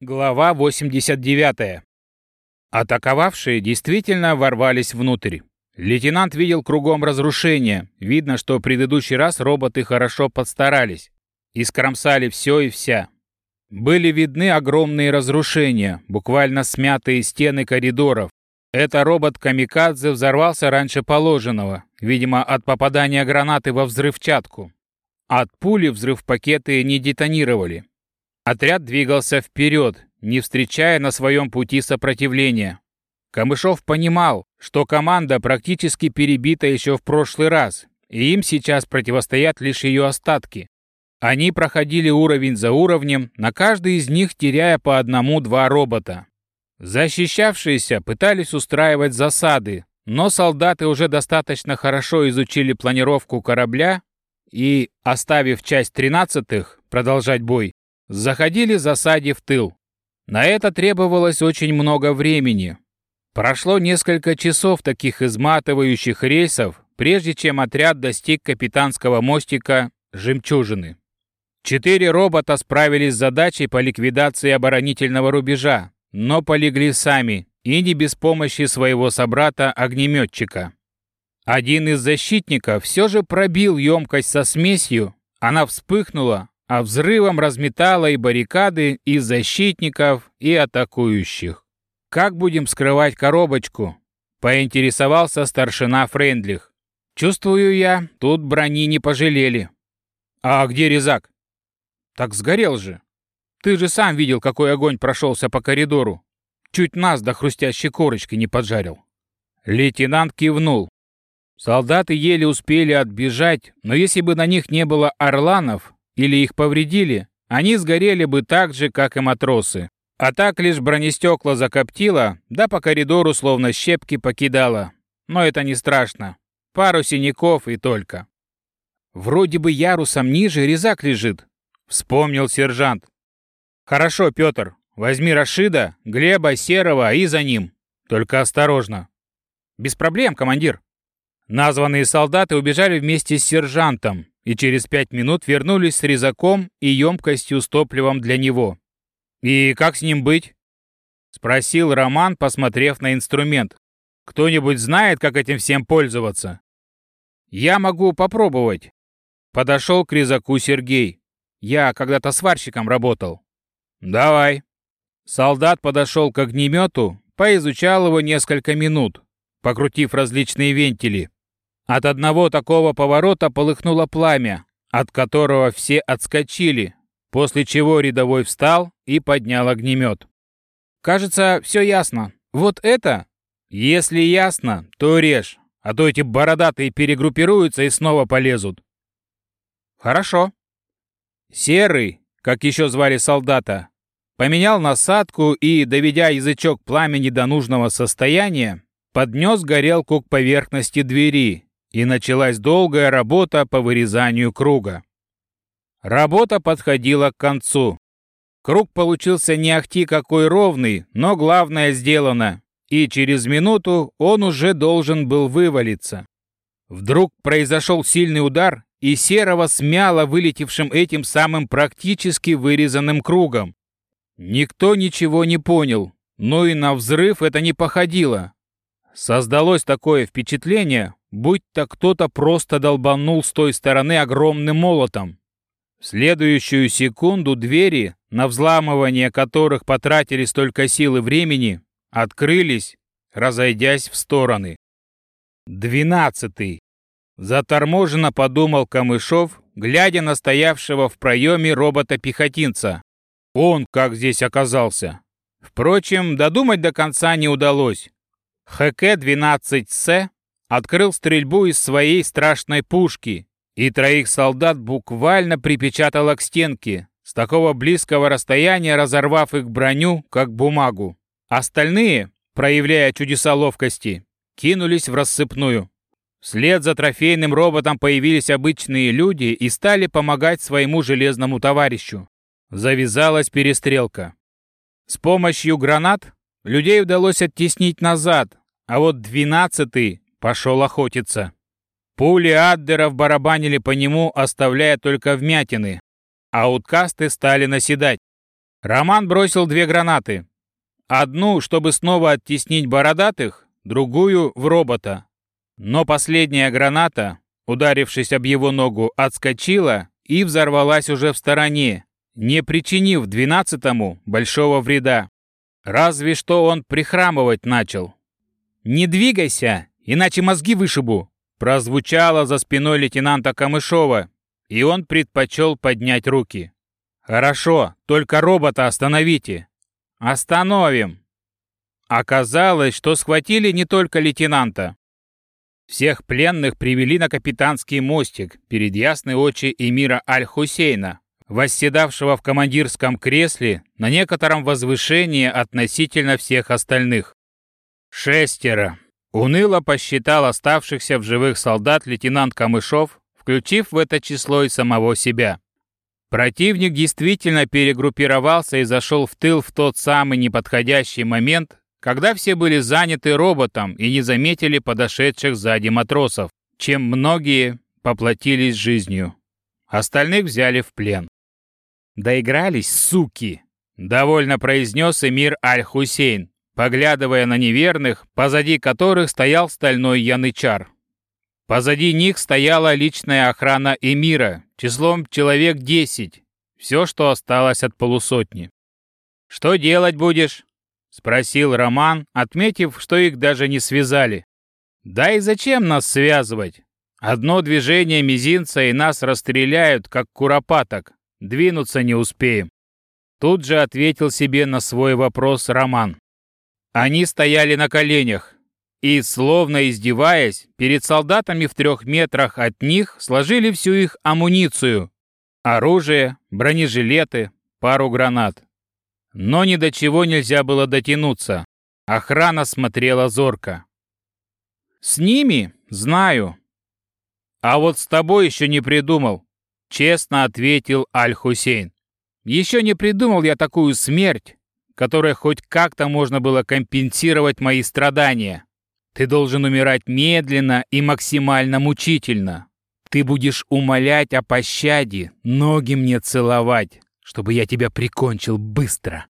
Глава 89. Атаковавшие действительно ворвались внутрь. Лейтенант видел кругом разрушения. Видно, что в предыдущий раз роботы хорошо подстарались. Искромсали все и вся. Были видны огромные разрушения, буквально смятые стены коридоров. Это робот-камикадзе взорвался раньше положенного, видимо, от попадания гранаты во взрывчатку. От пули взрыв-пакеты не детонировали. Отряд двигался вперед, не встречая на своем пути сопротивления. Камышов понимал, что команда практически перебита еще в прошлый раз, и им сейчас противостоят лишь ее остатки. Они проходили уровень за уровнем, на каждый из них теряя по одному-два робота. Защищавшиеся пытались устраивать засады, но солдаты уже достаточно хорошо изучили планировку корабля и, оставив часть тринадцатых продолжать бой, заходили засаде в тыл. На это требовалось очень много времени. Прошло несколько часов таких изматывающих рейсов, прежде чем отряд достиг капитанского мостика «Жемчужины». Четыре робота справились с задачей по ликвидации оборонительного рубежа, но полегли сами и не без помощи своего собрата-огнеметчика. Один из защитников все же пробил емкость со смесью, она вспыхнула, а взрывом разметала и баррикады, и защитников, и атакующих. «Как будем скрывать коробочку?» — поинтересовался старшина Френдлих. «Чувствую я, тут брони не пожалели». «А где резак?» «Так сгорел же. Ты же сам видел, какой огонь прошелся по коридору. Чуть нас до хрустящей корочки не поджарил». Лейтенант кивнул. Солдаты еле успели отбежать, но если бы на них не было орланов, или их повредили, они сгорели бы так же, как и матросы. А так лишь бронестекла закоптило, да по коридору словно щепки покидало. Но это не страшно. Пару синяков и только. Вроде бы ярусом ниже резак лежит, вспомнил сержант. Хорошо, Петр, возьми Рашида, Глеба, Серого и за ним. Только осторожно. Без проблем, командир. Названные солдаты убежали вместе с сержантом, и через пять минут вернулись с резаком и емкостью с топливом для него. «И как с ним быть?» — спросил Роман, посмотрев на инструмент. «Кто-нибудь знает, как этим всем пользоваться?» «Я могу попробовать», — подошел к резаку Сергей. «Я когда-то сварщиком работал». «Давай». Солдат подошел к огнемету, поизучал его несколько минут, покрутив различные вентили. От одного такого поворота полыхнуло пламя, от которого все отскочили, после чего рядовой встал и поднял огнемет. «Кажется, все ясно. Вот это?» «Если ясно, то режь, а то эти бородатые перегруппируются и снова полезут». «Хорошо». Серый, как еще звали солдата, поменял насадку и, доведя язычок пламени до нужного состояния, поднес горелку к поверхности двери, и началась долгая работа по вырезанию круга. Работа подходила к концу. Круг получился не ахти какой ровный, но главное сделано, и через минуту он уже должен был вывалиться. Вдруг произошел сильный удар, и Серого смяло вылетевшим этим самым практически вырезанным кругом. Никто ничего не понял, но и на взрыв это не походило. Создалось такое впечатление, будто кто-то просто долбанул с той стороны огромным молотом. В следующую секунду двери, на взламывание которых потратили столько сил и времени, открылись, разойдясь в стороны. Двенадцатый. Заторможенно подумал Камышов, глядя на стоявшего в проеме робота-пехотинца. Он как здесь оказался. Впрочем, додумать до конца не удалось. ХК-12С открыл стрельбу из своей страшной пушки, и троих солдат буквально припечатало к стенке, с такого близкого расстояния разорвав их броню, как бумагу. Остальные, проявляя чудеса ловкости, кинулись в рассыпную. Вслед за трофейным роботом появились обычные люди и стали помогать своему железному товарищу. Завязалась перестрелка. С помощью гранат людей удалось оттеснить назад, а вот двенадцатый пошел охотиться. Пули Аддеров барабанили по нему, оставляя только вмятины, а уткасты стали наседать. Роман бросил две гранаты. Одну, чтобы снова оттеснить бородатых, другую — в робота. Но последняя граната, ударившись об его ногу, отскочила и взорвалась уже в стороне, не причинив двенадцатому большого вреда. Разве что он прихрамывать начал. «Не двигайся, иначе мозги вышибу!» прозвучало за спиной лейтенанта Камышова, и он предпочел поднять руки. «Хорошо, только робота остановите!» «Остановим!» Оказалось, что схватили не только лейтенанта. Всех пленных привели на капитанский мостик перед ясной очи эмира Аль-Хусейна, восседавшего в командирском кресле на некотором возвышении относительно всех остальных. Шестеро. Уныло посчитал оставшихся в живых солдат лейтенант Камышов, включив в это число и самого себя. Противник действительно перегруппировался и зашел в тыл в тот самый неподходящий момент, когда все были заняты роботом и не заметили подошедших сзади матросов, чем многие поплатились жизнью. Остальных взяли в плен. «Доигрались, суки!» — довольно произнес эмир Аль-Хусейн, поглядывая на неверных, позади которых стоял стальной янычар. Позади них стояла личная охрана эмира, числом человек десять, все, что осталось от полусотни. «Что делать будешь?» — спросил Роман, отметив, что их даже не связали. «Да и зачем нас связывать? Одно движение мизинца и нас расстреляют, как куропаток. Двинуться не успеем. Тут же ответил себе на свой вопрос Роман. Они стояли на коленях и, словно издеваясь, перед солдатами в трех метрах от них сложили всю их амуницию. Оружие, бронежилеты, пару гранат. Но ни до чего нельзя было дотянуться. Охрана смотрела зорко. «С ними? Знаю. А вот с тобой еще не придумал. Честно ответил Аль-Хусейн. Еще не придумал я такую смерть, которой хоть как-то можно было компенсировать мои страдания. Ты должен умирать медленно и максимально мучительно. Ты будешь умолять о пощаде, ноги мне целовать, чтобы я тебя прикончил быстро.